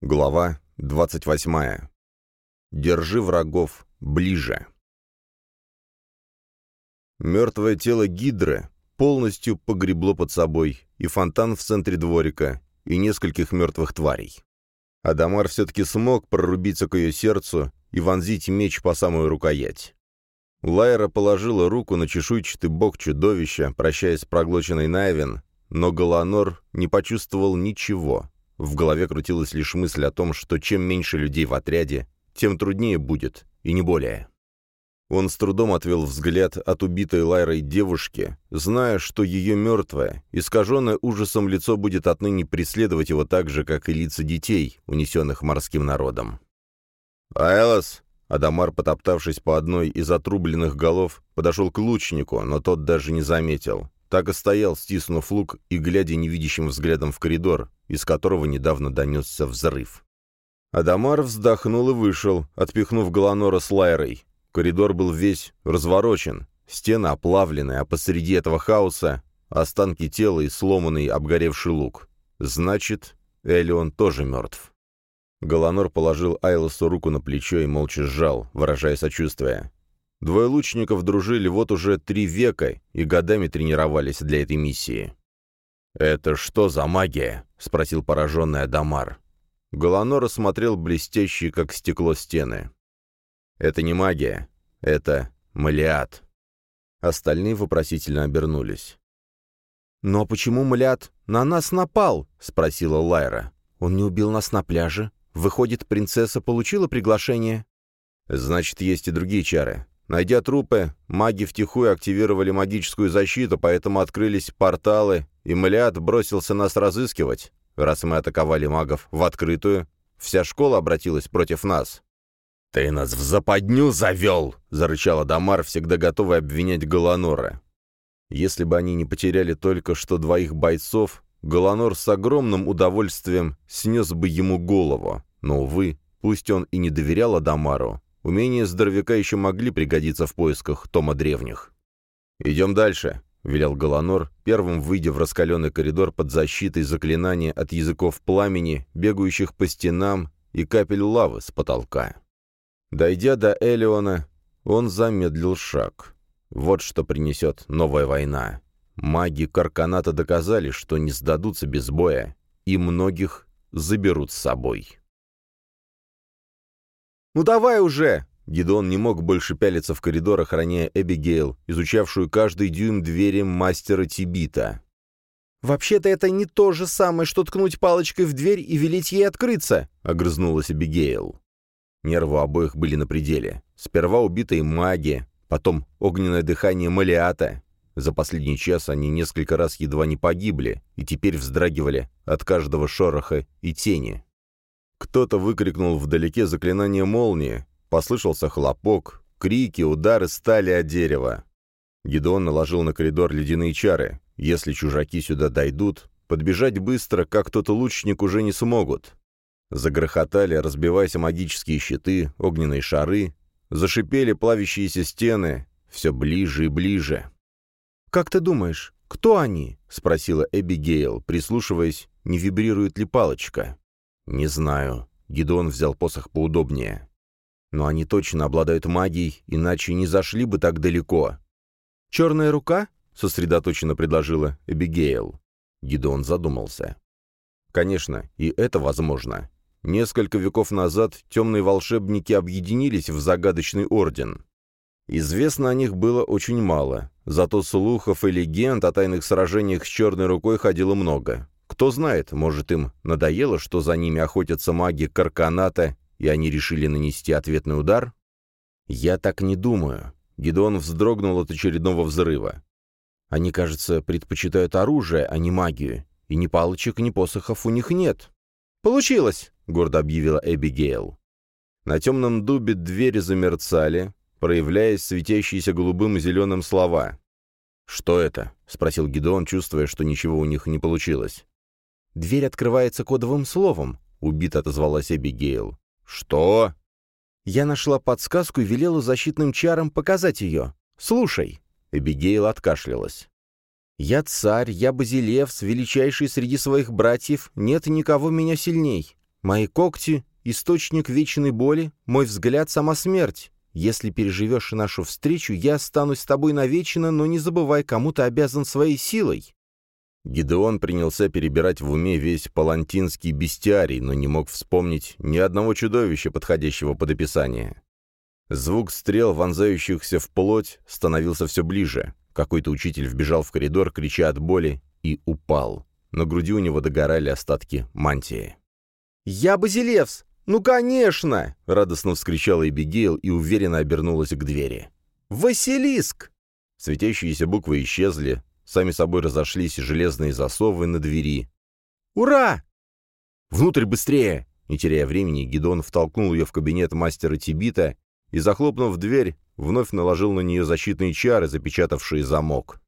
Глава 28. Держи врагов ближе. Мертвое тело Гидры полностью погребло под собой и фонтан в центре дворика, и нескольких мертвых тварей. Адамар все-таки смог прорубиться к ее сердцу и вонзить меч по самую рукоять. Лайра положила руку на чешуйчатый бок чудовища, прощаясь с проглоченной Найвен, но Галанор не почувствовал ничего. В голове крутилась лишь мысль о том, что чем меньше людей в отряде, тем труднее будет, и не более. Он с трудом отвел взгляд от убитой Лайрой девушки, зная, что ее мертвое, искаженное ужасом лицо будет отныне преследовать его так же, как и лица детей, унесенных морским народом. «Айлос!» Адамар, потоптавшись по одной из отрубленных голов, подошел к лучнику, но тот даже не заметил. Так и стоял, стиснув лук и глядя невидящим взглядом в коридор, из которого недавно донесся взрыв. Адамар вздохнул и вышел, отпихнув Галанора с Лайрой. Коридор был весь разворочен, стены оплавлены, а посреди этого хаоса останки тела и сломанный обгоревший лук. Значит, Элион тоже мертв. Галанор положил Айлосу руку на плечо и молча сжал, выражая сочувствие. Двое лучников дружили вот уже три века и годами тренировались для этой миссии. «Это что за магия?» — спросил пораженный Адамар. Голонор осмотрел блестящие, как стекло, стены. «Это не магия, это Малиат». Остальные вопросительно обернулись. «Но почему Малиат на нас напал?» — спросила Лайра. «Он не убил нас на пляже. Выходит, принцесса получила приглашение?» «Значит, есть и другие чары. Найдя трупы, маги втихую активировали магическую защиту, поэтому открылись порталы, и Млят бросился нас разыскивать. Раз мы атаковали магов в открытую, вся школа обратилась против нас. «Ты нас в западню завел!» — зарычал Адамар, всегда готовый обвинять Галанора. Если бы они не потеряли только что двоих бойцов, Галанор с огромным удовольствием снес бы ему голову. Но, увы, пусть он и не доверял Адамару, Умения здоровяка еще могли пригодиться в поисках Тома Древних. «Идем дальше», — велел Галанор, первым выйдя в раскаленный коридор под защитой заклинания от языков пламени, бегающих по стенам и капель лавы с потолка. Дойдя до Элеона, он замедлил шаг. Вот что принесет новая война. Маги Карканата доказали, что не сдадутся без боя, и многих заберут с собой. «Ну давай уже!» Гидон не мог больше пялиться в коридор, охраняя Эбигейл, изучавшую каждый дюйм двери мастера Тибита. «Вообще-то это не то же самое, что ткнуть палочкой в дверь и велеть ей открыться», — огрызнулась Эбигейл. Нервы обоих были на пределе. Сперва убитые маги, потом огненное дыхание Малиата. За последний час они несколько раз едва не погибли и теперь вздрагивали от каждого шороха и тени. Кто-то выкрикнул вдалеке заклинание молнии, послышался хлопок, крики, удары стали о дерево. Гедеон наложил на коридор ледяные чары. Если чужаки сюда дойдут, подбежать быстро, как тот лучник, уже не смогут. Загрохотали, разбиваясь магические щиты, огненные шары, зашипели плавящиеся стены, все ближе и ближе. «Как ты думаешь, кто они?» — спросила Эбигейл, прислушиваясь, не вибрирует ли палочка. «Не знаю». Гидеон взял посох поудобнее. «Но они точно обладают магией, иначе не зашли бы так далеко». «Черная рука?» — сосредоточенно предложила Эбигейл. Гидеон задумался. «Конечно, и это возможно. Несколько веков назад темные волшебники объединились в загадочный орден. Известно о них было очень мало, зато слухов и легенд о тайных сражениях с черной рукой ходило много. Кто знает, может, им надоело, что за ними охотятся маги Карканата, и они решили нанести ответный удар? Я так не думаю. Гедеон вздрогнул от очередного взрыва. Они, кажется, предпочитают оружие, а не магию. И ни палочек, ни посохов у них нет. «Получилось!» — гордо объявила Эбигейл. На темном дубе двери замерцали, проявляясь светящиеся голубым и зеленым слова. «Что это?» — спросил Гедеон, чувствуя, что ничего у них не получилось. «Дверь открывается кодовым словом», — убито отозвалась Эбигейл. «Что?» «Я нашла подсказку и велела защитным чарам показать ее. Слушай». Эбигейл откашлялась. «Я царь, я Базилевс, величайший среди своих братьев, нет никого меня сильней. Мои когти — источник вечной боли, мой взгляд — сама смерть. Если переживешь нашу встречу, я останусь с тобой навечно, но не забывай, кому ты обязан своей силой». Гидеон принялся перебирать в уме весь палантинский бестиарий, но не мог вспомнить ни одного чудовища, подходящего под описание. Звук стрел, вонзающихся в плоть, становился все ближе. Какой-то учитель вбежал в коридор, крича от боли, и упал. На груди у него догорали остатки мантии. «Я Базилевс! Ну, конечно!» — радостно вскричала Эбигейл и уверенно обернулась к двери. «Василиск!» Светящиеся буквы исчезли, сами собой разошлись железные засовы на двери. «Ура!» «Внутрь быстрее!» Не теряя времени, Гидон втолкнул ее в кабинет мастера Тибита и, захлопнув дверь, вновь наложил на нее защитные чары, запечатавшие замок.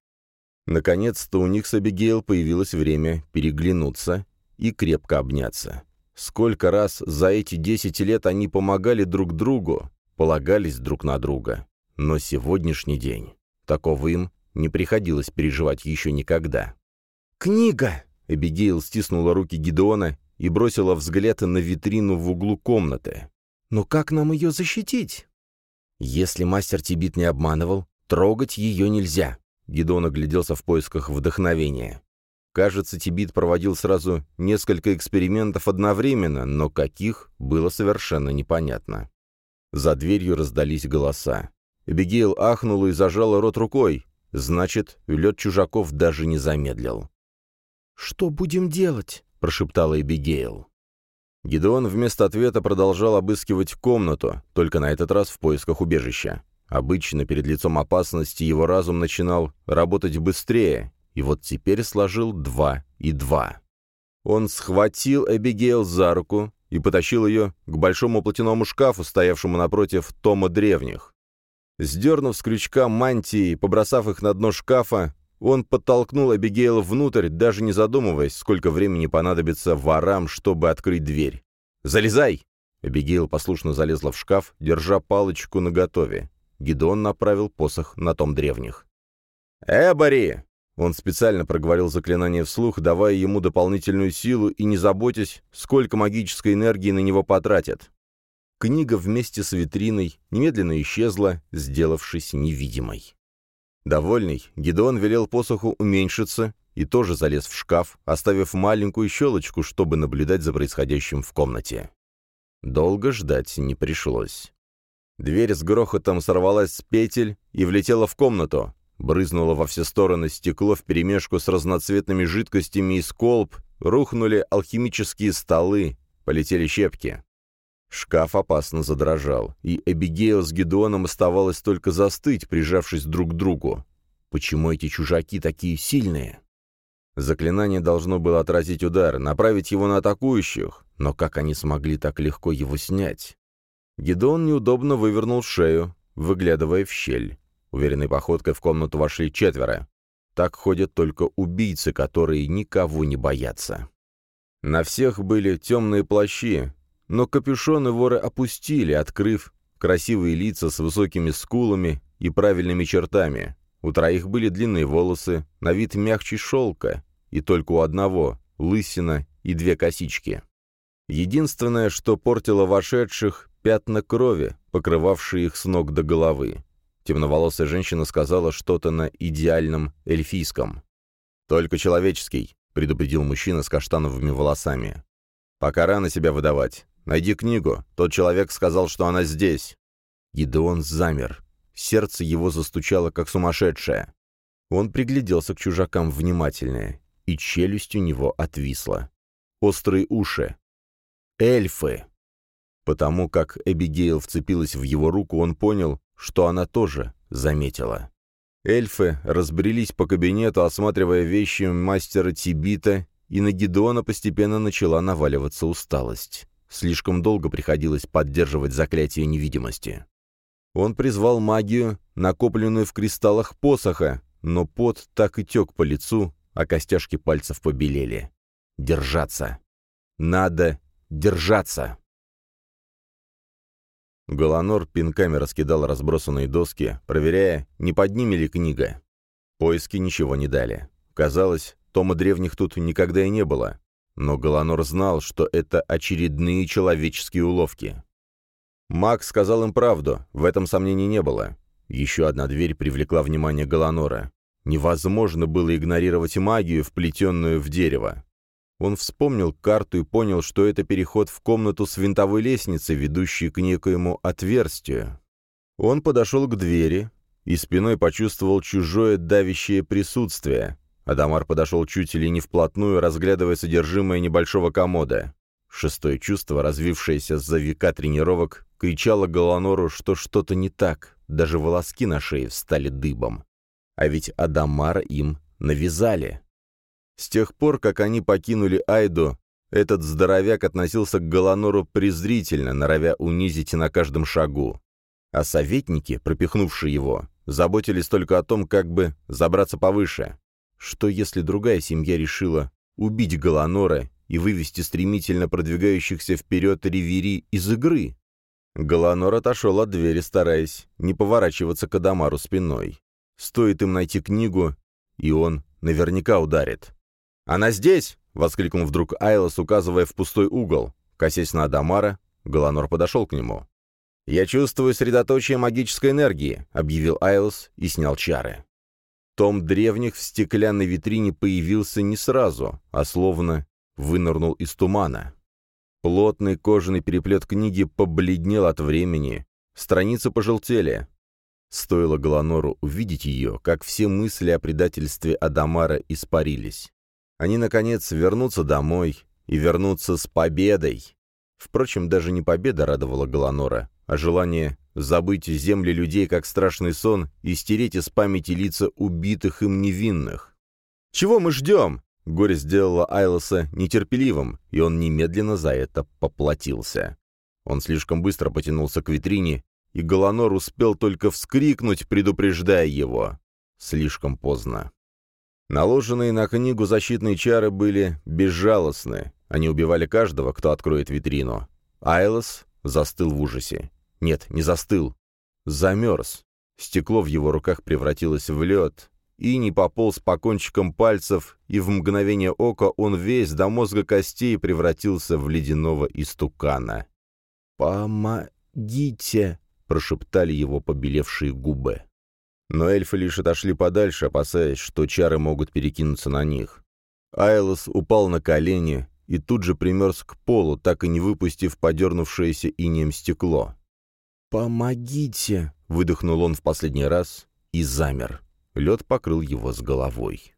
Наконец-то у них с Абигейл появилось время переглянуться и крепко обняться. Сколько раз за эти десять лет они помогали друг другу, полагались друг на друга. Но сегодняшний день, такого им не приходилось переживать еще никогда. «Книга!» — Эбигейл стиснула руки Гидеона и бросила взгляд на витрину в углу комнаты. «Но как нам ее защитить?» «Если мастер Тибит не обманывал, трогать ее нельзя», Гидон огляделся в поисках вдохновения. Кажется, Тибит проводил сразу несколько экспериментов одновременно, но каких, было совершенно непонятно. За дверью раздались голоса. Эбигейл ахнула и зажала рот рукой. Значит, лед чужаков даже не замедлил. «Что будем делать?» — прошептала Эбигейл. Гидеон вместо ответа продолжал обыскивать комнату, только на этот раз в поисках убежища. Обычно перед лицом опасности его разум начинал работать быстрее, и вот теперь сложил два и два. Он схватил Эбигейл за руку и потащил ее к большому платяному шкафу, стоявшему напротив тома древних. Сдернув с крючка мантии и побросав их на дно шкафа, он подтолкнул Эбигейл внутрь, даже не задумываясь, сколько времени понадобится ворам, чтобы открыть дверь. «Залезай!» Эбигейл послушно залезла в шкаф, держа палочку наготове. Гидеон направил посох на том древних. «Эбори!» Он специально проговорил заклинание вслух, давая ему дополнительную силу и не заботясь, сколько магической энергии на него потратят. Книга вместе с витриной немедленно исчезла, сделавшись невидимой. Довольный, Гидеон велел посоху уменьшиться и тоже залез в шкаф, оставив маленькую щелочку, чтобы наблюдать за происходящим в комнате. Долго ждать не пришлось. Дверь с грохотом сорвалась с петель и влетела в комнату. Брызнуло во все стороны стекло вперемешку с разноцветными жидкостями из колб, рухнули алхимические столы, полетели щепки. Шкаф опасно задрожал, и Эбигейл с Гедеоном оставалось только застыть, прижавшись друг к другу. Почему эти чужаки такие сильные? Заклинание должно было отразить удар, направить его на атакующих, но как они смогли так легко его снять? Гедеон неудобно вывернул шею, выглядывая в щель. Уверенной походкой в комнату вошли четверо. Так ходят только убийцы, которые никого не боятся. На всех были темные плащи, но капюшоны воры опустили, открыв красивые лица с высокими скулами и правильными чертами. У троих были длинные волосы, на вид мягче шелка, и только у одного — лысина и две косички. Единственное, что портило вошедших, пятна крови, покрывавшие их с ног до головы. Темноволосая женщина сказала что-то на идеальном эльфийском. «Только человеческий», — предупредил мужчина с каштановыми волосами. «Пока рано себя выдавать. Найди книгу. Тот человек сказал, что она здесь». Гидеон замер. Сердце его застучало, как сумасшедшее. Он пригляделся к чужакам внимательнее, и челюсть у него отвисла. Острые уши. Эльфы. Потому как Эбигейл вцепилась в его руку, он понял, что она тоже заметила. Эльфы разбрелись по кабинету, осматривая вещи мастера Тибита, и на Гедеона постепенно начала наваливаться усталость. Слишком долго приходилось поддерживать заклятие невидимости. Он призвал магию, накопленную в кристаллах посоха, но пот так и тек по лицу, а костяшки пальцев побелели. Держаться. Надо держаться. Голонор пинками раскидал разбросанные доски, проверяя, не под ними ли книга. Поиски ничего не дали. Казалось, тома древних тут никогда и не было. Но Галанор знал, что это очередные человеческие уловки. Макс сказал им правду, в этом сомнений не было. Еще одна дверь привлекла внимание Галанора. Невозможно было игнорировать магию, вплетенную в дерево. Он вспомнил карту и понял, что это переход в комнату с винтовой лестницей, ведущей к некоему отверстию. Он подошел к двери и спиной почувствовал чужое давящее присутствие. Адамар подошел чуть ли не вплотную, разглядывая содержимое небольшого комода. Шестое чувство, развившееся за века тренировок, кричало Галанору, что что-то не так, даже волоски на шее встали дыбом. А ведь Адамара им навязали. С тех пор, как они покинули Айду, этот здоровяк относился к Галанору презрительно, норовя унизить на каждом шагу. А советники, пропихнувшие его, заботились только о том, как бы забраться повыше. Что если другая семья решила убить Галанора и вывести стремительно продвигающихся вперед ревери из игры? Галанор отошел от двери, стараясь не поворачиваться к Адамару спиной. Стоит им найти книгу, и он наверняка ударит. «Она здесь!» — воскликнул вдруг Айлос, указывая в пустой угол. Косясь на Адамара, Галанор подошел к нему. «Я чувствую средоточие магической энергии», — объявил Айлос и снял чары. Том древних в стеклянной витрине появился не сразу, а словно вынырнул из тумана. Плотный кожаный переплет книги побледнел от времени, страницы пожелтели. Стоило Галанору увидеть ее, как все мысли о предательстве Адамара испарились. Они, наконец, вернутся домой и вернутся с победой. Впрочем, даже не победа радовала Галанора, а желание забыть земли людей как страшный сон и стереть из памяти лица убитых им невинных. «Чего мы ждем?» Горе сделало Айлоса нетерпеливым, и он немедленно за это поплатился. Он слишком быстро потянулся к витрине, и Галанор успел только вскрикнуть, предупреждая его. Слишком поздно. Наложенные на книгу защитные чары были безжалостны. Они убивали каждого, кто откроет витрину. Айлос застыл в ужасе. Нет, не застыл. Замерз. Стекло в его руках превратилось в лед, и не пополз по кончикам пальцев, и в мгновение ока он весь до мозга костей превратился в ледяного истукана. «Помогите!» — прошептали его побелевшие губы. Но эльфы лишь отошли подальше, опасаясь, что чары могут перекинуться на них. Айлос упал на колени и тут же примерз к полу, так и не выпустив подернувшееся инеем стекло. «Помогите!» — выдохнул он в последний раз и замер. Лед покрыл его с головой.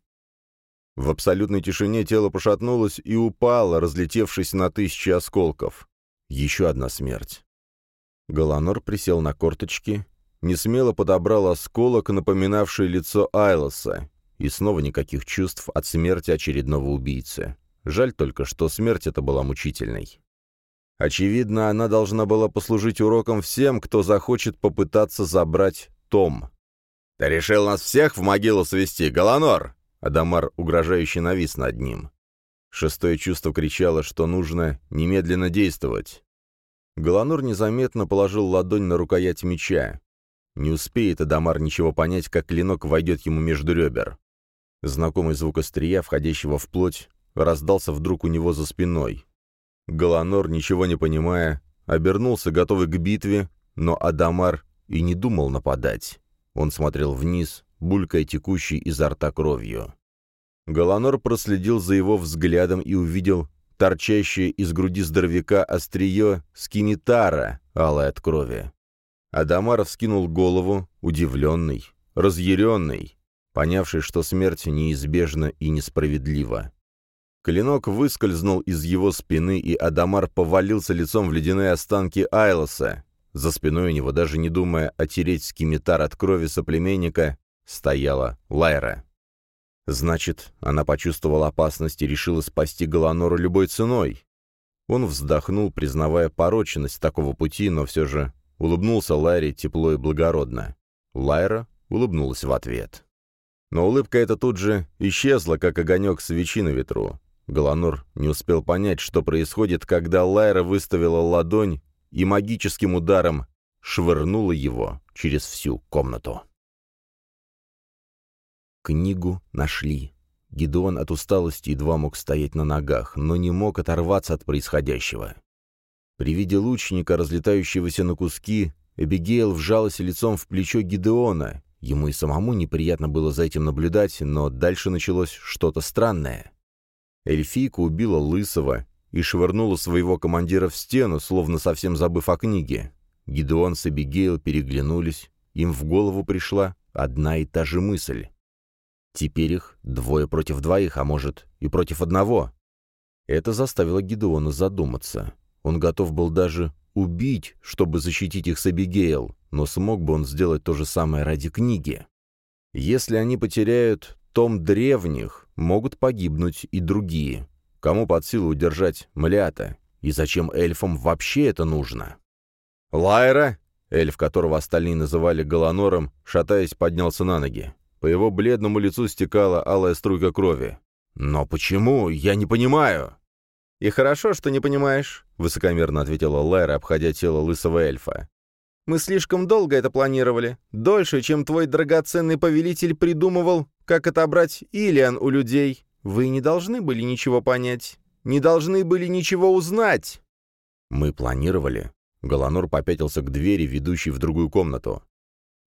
В абсолютной тишине тело пошатнулось и упало, разлетевшись на тысячи осколков. Еще одна смерть. Галанор присел на корточки, несмело подобрал осколок, напоминавший лицо Айлоса, и снова никаких чувств от смерти очередного убийцы. Жаль только, что смерть эта была мучительной. Очевидно, она должна была послужить уроком всем, кто захочет попытаться забрать Том. «Ты решил нас всех в могилу свести, Галанор!» Адамар угрожающе навис над ним. Шестое чувство кричало, что нужно немедленно действовать. Галанор незаметно положил ладонь на рукоять меча. Не успеет Адамар ничего понять, как клинок войдет ему между ребер. Знакомый звук острия, входящего в плоть, раздался вдруг у него за спиной. Галанор, ничего не понимая, обернулся, готовый к битве, но Адамар и не думал нападать. Он смотрел вниз, булькая текущей изо рта кровью. Галанор проследил за его взглядом и увидел торчащее из груди здоровяка острие скимитара, алое от крови. Адамар вскинул голову, удивленный, разъяренный, понявший, что смерть неизбежна и несправедлива. Клинок выскользнул из его спины, и Адамар повалился лицом в ледяные останки Айлоса. За спиной у него, даже не думая отереть скимитар от крови соплеменника, стояла Лайра. Значит, она почувствовала опасность и решила спасти Галанору любой ценой. Он вздохнул, признавая порочность такого пути, но все же улыбнулся Лайре тепло и благородно. Лайра улыбнулась в ответ. Но улыбка эта тут же исчезла, как огонек свечи на ветру. Галанор не успел понять, что происходит, когда Лайра выставила ладонь и магическим ударом швырнула его через всю комнату. Книгу нашли. Гидеон от усталости едва мог стоять на ногах, но не мог оторваться от происходящего. При виде лучника, разлетающегося на куски, Эбигейл вжалась лицом в плечо Гидеона. Ему и самому неприятно было за этим наблюдать, но дальше началось что-то странное. Эльфийка убила Лысого и швырнула своего командира в стену, словно совсем забыв о книге. Гидеон с Эбигейл переглянулись, им в голову пришла одна и та же мысль. Теперь их двое против двоих, а может и против одного. Это заставило Гидеона задуматься. Он готов был даже убить, чтобы защитить их с Эбигейл, но смог бы он сделать то же самое ради книги. Если они потеряют том древних, могут погибнуть и другие. Кому под силу удержать Млята? И зачем эльфам вообще это нужно? «Лайра!» Эльф, которого остальные называли Галанором, шатаясь, поднялся на ноги. По его бледному лицу стекала алая струйка крови. «Но почему? Я не понимаю!» «И хорошо, что не понимаешь», — высокомерно ответила Лайра, обходя тело лысого эльфа. «Мы слишком долго это планировали. Дольше, чем твой драгоценный повелитель придумывал, как отобрать Илиан у людей. Вы не должны были ничего понять. Не должны были ничего узнать». «Мы планировали». Голонор попятился к двери, ведущей в другую комнату.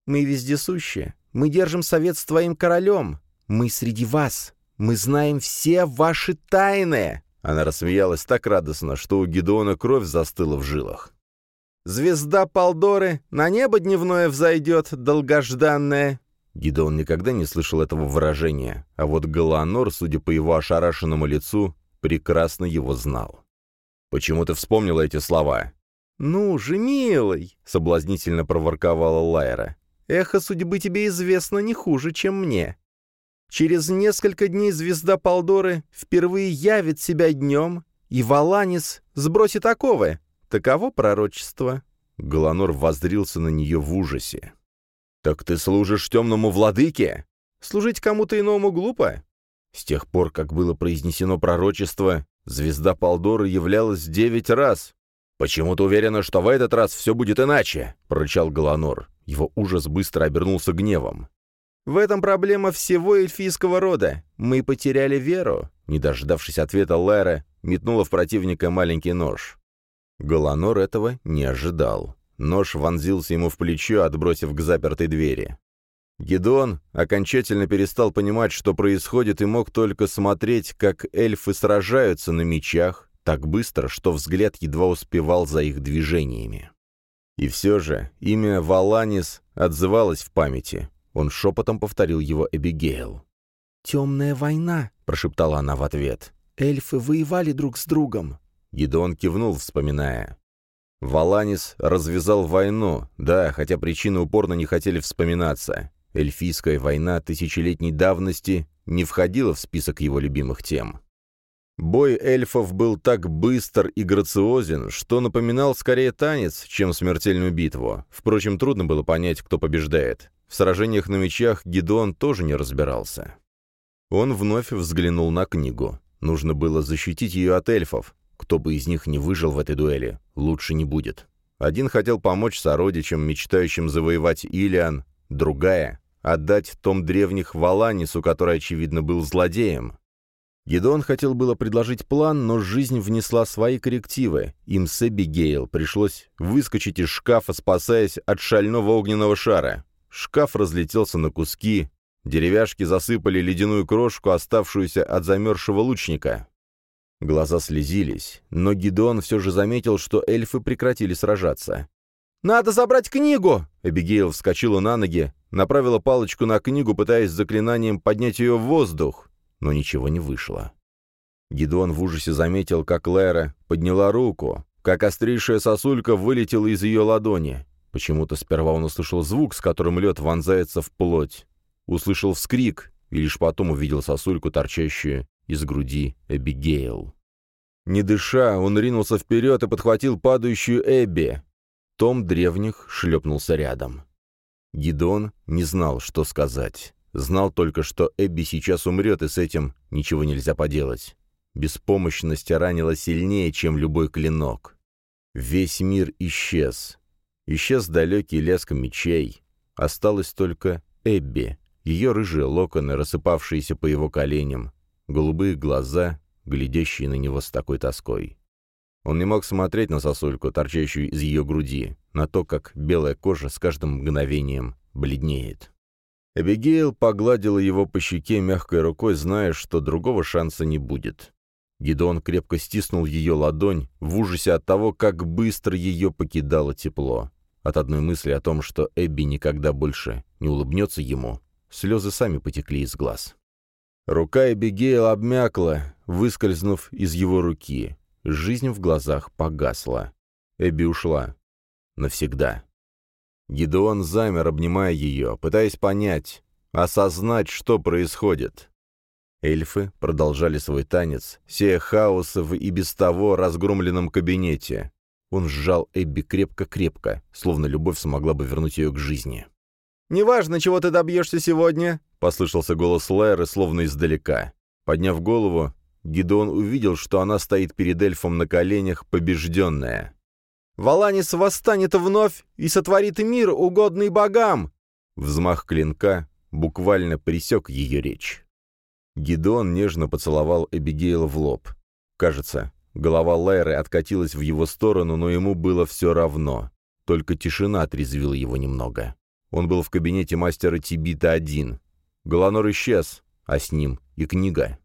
«Мы вездесущие. Мы держим совет с твоим королем. Мы среди вас. Мы знаем все ваши тайны!» Она рассмеялась так радостно, что у Гедеона кровь застыла в жилах. «Звезда Палдоры на небо дневное взойдет, долгожданное!» Гидеон никогда не слышал этого выражения, а вот Галанор, судя по его ошарашенному лицу, прекрасно его знал. «Почему ты вспомнила эти слова?» «Ну же, милый!» — соблазнительно проворковала Лайра. «Эхо судьбы тебе известно не хуже, чем мне. Через несколько дней звезда Палдоры впервые явит себя днем, и Валанис сбросит оковы. Таково пророчество». Голонор воздрился на нее в ужасе. «Так ты служишь темному владыке?» «Служить кому-то иному глупо». С тех пор, как было произнесено пророчество, звезда Палдоры являлась девять раз. «Почему ты уверена, что в этот раз все будет иначе?» — прорычал Голонор. Его ужас быстро обернулся гневом. В этом проблема всего эльфийского рода. Мы потеряли веру». Не дождавшись ответа Лэра, метнула в противника маленький нож. Голонор этого не ожидал. Нож вонзился ему в плечо, отбросив к запертой двери. Гедон окончательно перестал понимать, что происходит, и мог только смотреть, как эльфы сражаются на мечах, так быстро, что взгляд едва успевал за их движениями. И все же имя Валанис отзывалось в памяти. Он шепотом повторил его Эбигейл. «Темная война», — прошептала она в ответ. «Эльфы воевали друг с другом». Гидеон кивнул, вспоминая. Валанис развязал войну, да, хотя причины упорно не хотели вспоминаться. Эльфийская война тысячелетней давности не входила в список его любимых тем. Бой эльфов был так быстр и грациозен, что напоминал скорее танец, чем смертельную битву. Впрочем, трудно было понять, кто побеждает. В сражениях на мечах Гидеон тоже не разбирался. Он вновь взглянул на книгу. Нужно было защитить ее от эльфов. Кто бы из них не выжил в этой дуэли, лучше не будет. Один хотел помочь сородичам, мечтающим завоевать Илиан, другая — отдать том древних Валанису, который, очевидно, был злодеем. Гедеон хотел было предложить план, но жизнь внесла свои коррективы. Им с Эбигейл пришлось выскочить из шкафа, спасаясь от шального огненного шара. Шкаф разлетелся на куски, деревяшки засыпали ледяную крошку, оставшуюся от замерзшего лучника. Глаза слезились, но Гидеон все же заметил, что эльфы прекратили сражаться. «Надо забрать книгу!» Эбигейл вскочила на ноги, направила палочку на книгу, пытаясь заклинанием поднять ее в воздух, но ничего не вышло. Гидеон в ужасе заметил, как Лера подняла руку, как острейшая сосулька вылетела из ее ладони. Почему-то сперва он услышал звук, с которым лед вонзается в плоть. Услышал вскрик, и лишь потом увидел сосульку, торчащую из груди Эбигейл. Не дыша, он ринулся вперед и подхватил падающую Эбби. Том древних шлепнулся рядом. Гидон не знал, что сказать. Знал только, что Эбби сейчас умрет, и с этим ничего нельзя поделать. Беспомощность ранила сильнее, чем любой клинок. Весь мир исчез. Исчез далекий леск мечей. Осталась только Эбби, ее рыжие локоны, рассыпавшиеся по его коленям, голубые глаза, глядящие на него с такой тоской. Он не мог смотреть на сосульку, торчащую из ее груди, на то, как белая кожа с каждым мгновением бледнеет. Эбигейл погладила его по щеке мягкой рукой, зная, что другого шанса не будет. Гидеон крепко стиснул ее ладонь в ужасе от того, как быстро ее покидало тепло. От одной мысли о том, что Эбби никогда больше не улыбнется ему, слезы сами потекли из глаз. Рука Эбигейл обмякла, выскользнув из его руки. Жизнь в глазах погасла. Эбби ушла. Навсегда. Гидеон замер, обнимая ее, пытаясь понять, осознать, что происходит. Эльфы продолжали свой танец, сея хаоса в и без того разгромленном кабинете. Он сжал Эбби крепко-крепко, словно любовь смогла бы вернуть ее к жизни. «Неважно, чего ты добьешься сегодня», — послышался голос Лайры, словно издалека. Подняв голову, Гидеон увидел, что она стоит перед эльфом на коленях, побежденная. «Валанис восстанет вновь и сотворит мир, угодный богам!» Взмах клинка буквально пресек ее речь. Гидеон нежно поцеловал Эбигейл в лоб. Кажется, голова Лайры откатилась в его сторону, но ему было все равно. Только тишина отрезвила его немного. Он был в кабинете мастера Тибита один. Голонор исчез, а с ним и книга.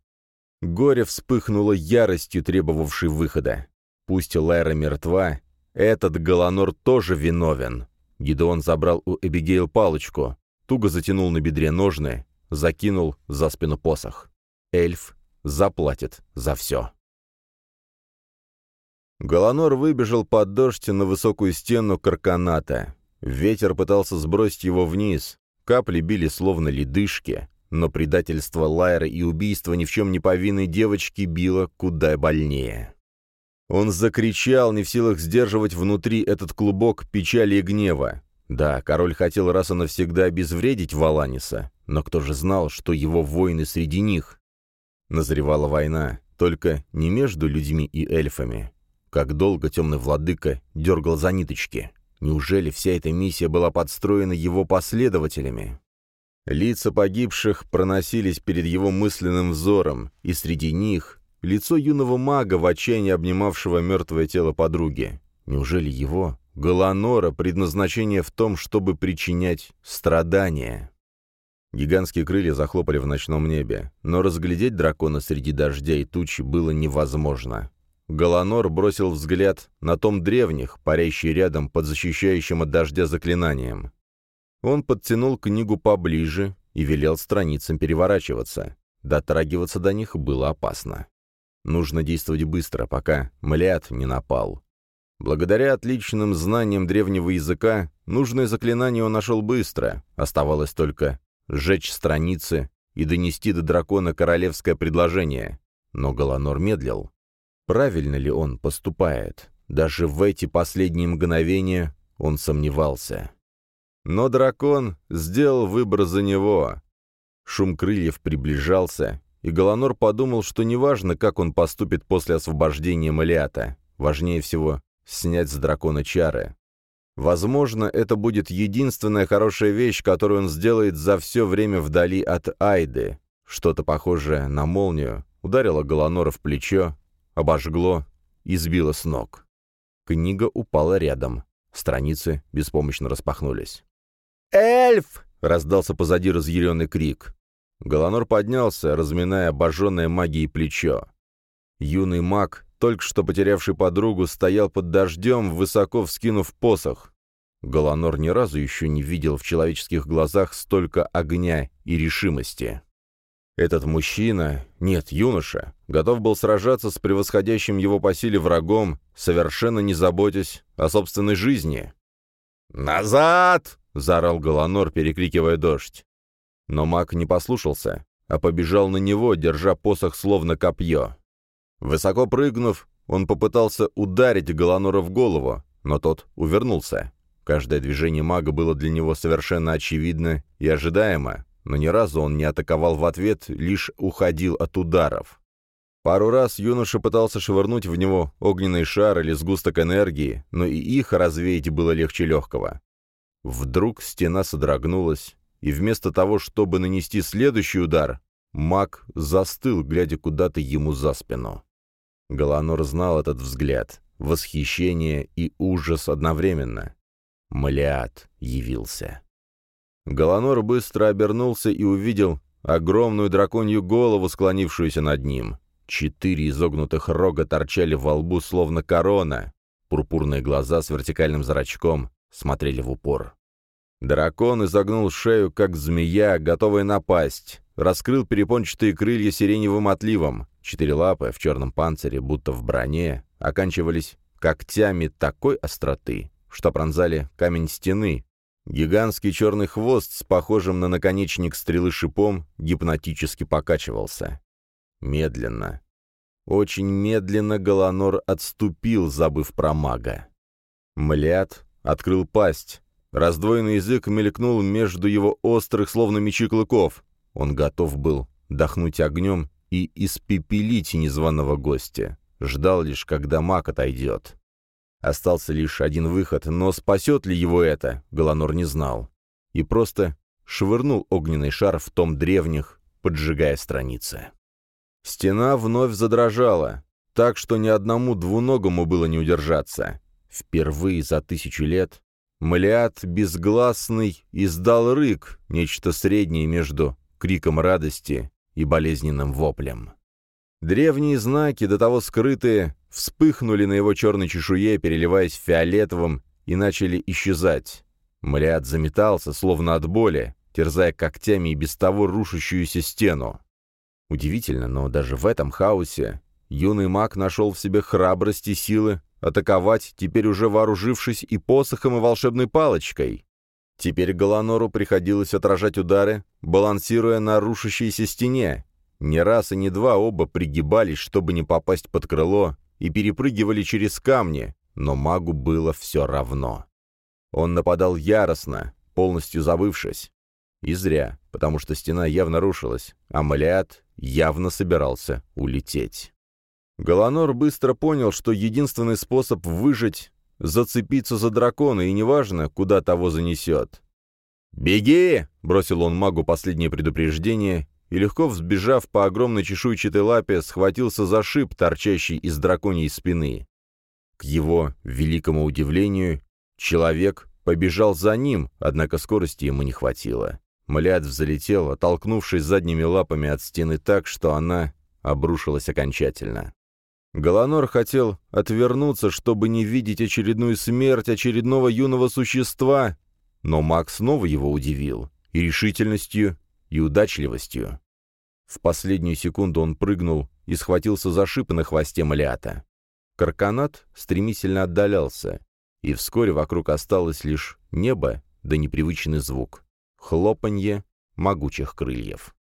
Горе вспыхнуло яростью, требовавшей выхода. Пусть Лайра мертва, этот Голонор тоже виновен. Гидеон забрал у Эбигейл палочку, туго затянул на бедре ножны, закинул за спину посох. Эльф заплатит за все. Голонор выбежал под дождь на высокую стену карканата. Ветер пытался сбросить его вниз. Капли били словно ледышки но предательство Лайры и убийство ни в чем не повинной девочки било куда больнее. Он закричал, не в силах сдерживать внутри этот клубок печали и гнева. Да, король хотел раз и навсегда обезвредить Валаниса, но кто же знал, что его воины среди них? Назревала война, только не между людьми и эльфами. Как долго темный владыка дергал за ниточки. Неужели вся эта миссия была подстроена его последователями? Лица погибших проносились перед его мысленным взором, и среди них лицо юного мага, в отчаянии обнимавшего мертвое тело подруги. Неужели его, Галанора, предназначение в том, чтобы причинять страдания? Гигантские крылья захлопали в ночном небе, но разглядеть дракона среди дождя и тучи было невозможно. Галанор бросил взгляд на том древних, парящий рядом под защищающим от дождя заклинанием. Он подтянул книгу поближе и велел страницам переворачиваться. Дотрагиваться до них было опасно. Нужно действовать быстро, пока Млят не напал. Благодаря отличным знаниям древнего языка, нужное заклинание он нашел быстро. Оставалось только сжечь страницы и донести до дракона королевское предложение. Но Галанор медлил. Правильно ли он поступает? Даже в эти последние мгновения он сомневался. Но дракон сделал выбор за него. Шум крыльев приближался, и Голонор подумал, что неважно, как он поступит после освобождения Малиата, важнее всего снять с дракона чары. Возможно, это будет единственная хорошая вещь, которую он сделает за все время вдали от Айды. Что-то похожее на молнию ударило Голонора в плечо, обожгло и сбило с ног. Книга упала рядом. Страницы беспомощно распахнулись. «Эльф!» — раздался позади разъяренный крик. Голонор поднялся, разминая обожженное магией плечо. Юный маг, только что потерявший подругу, стоял под дождем, высоко вскинув посох. Голонор ни разу еще не видел в человеческих глазах столько огня и решимости. Этот мужчина, нет, юноша, готов был сражаться с превосходящим его по силе врагом, совершенно не заботясь о собственной жизни. «Назад!» — заорал Голонор, перекрикивая дождь. Но маг не послушался, а побежал на него, держа посох словно копье. Высоко прыгнув, он попытался ударить Голонора в голову, но тот увернулся. Каждое движение мага было для него совершенно очевидно и ожидаемо, но ни разу он не атаковал в ответ, лишь уходил от ударов. Пару раз юноша пытался швырнуть в него огненный шар или сгусток энергии, но и их развеять было легче легкого. Вдруг стена содрогнулась, и вместо того, чтобы нанести следующий удар, маг застыл, глядя куда-то ему за спину. Галанор знал этот взгляд, восхищение и ужас одновременно. Млят явился. Галанор быстро обернулся и увидел огромную драконью голову, склонившуюся над ним. Четыре изогнутых рога торчали во лбу, словно корона. Пурпурные глаза с вертикальным зрачком смотрели в упор. Дракон изогнул шею, как змея, готовая напасть. Раскрыл перепончатые крылья сиреневым отливом. Четыре лапы в черном панцире, будто в броне, оканчивались когтями такой остроты, что пронзали камень стены. Гигантский черный хвост с похожим на наконечник стрелы шипом гипнотически покачивался. Медленно. Очень медленно Галанор отступил, забыв про мага. Млят открыл пасть. Раздвоенный язык мелькнул между его острых, словно мечи клыков. Он готов был дохнуть огнем и испепелить незваного гостя. Ждал лишь, когда маг отойдет. Остался лишь один выход, но спасет ли его это, Галанор не знал. И просто швырнул огненный шар в том древних, поджигая страницы. Стена вновь задрожала, так что ни одному двуногому было не удержаться. Впервые за тысячу лет Малиат безгласный издал рык, нечто среднее между криком радости и болезненным воплем. Древние знаки, до того скрытые, вспыхнули на его черной чешуе, переливаясь фиолетовым, и начали исчезать. Малиат заметался, словно от боли, терзая когтями и без того рушащуюся стену. Удивительно, но даже в этом хаосе юный маг нашел в себе храбрость и силы атаковать, теперь уже вооружившись и посохом, и волшебной палочкой. Теперь Галанору приходилось отражать удары, балансируя на рушащейся стене, не раз и не два оба пригибались, чтобы не попасть под крыло, и перепрыгивали через камни, но магу было все равно. Он нападал яростно, полностью забывшись. И зря, потому что стена явно рушилась, а Малиат явно собирался улететь. Галанор быстро понял, что единственный способ выжить — зацепиться за дракона, и неважно, куда того занесет. «Беги!» — бросил он магу последнее предупреждение и, легко взбежав по огромной чешуйчатой лапе, схватился за шип, торчащий из драконьей спины. К его великому удивлению, человек побежал за ним, однако скорости ему не хватило. Млят взлетел, оттолкнувшись задними лапами от стены так, что она обрушилась окончательно. Галанор хотел отвернуться, чтобы не видеть очередную смерть очередного юного существа, но Макс снова его удивил и решительностью, и удачливостью. В последнюю секунду он прыгнул и схватился за шип на хвосте Малиата. Карканат стремительно отдалялся, и вскоре вокруг осталось лишь небо да непривычный звук — хлопанье могучих крыльев.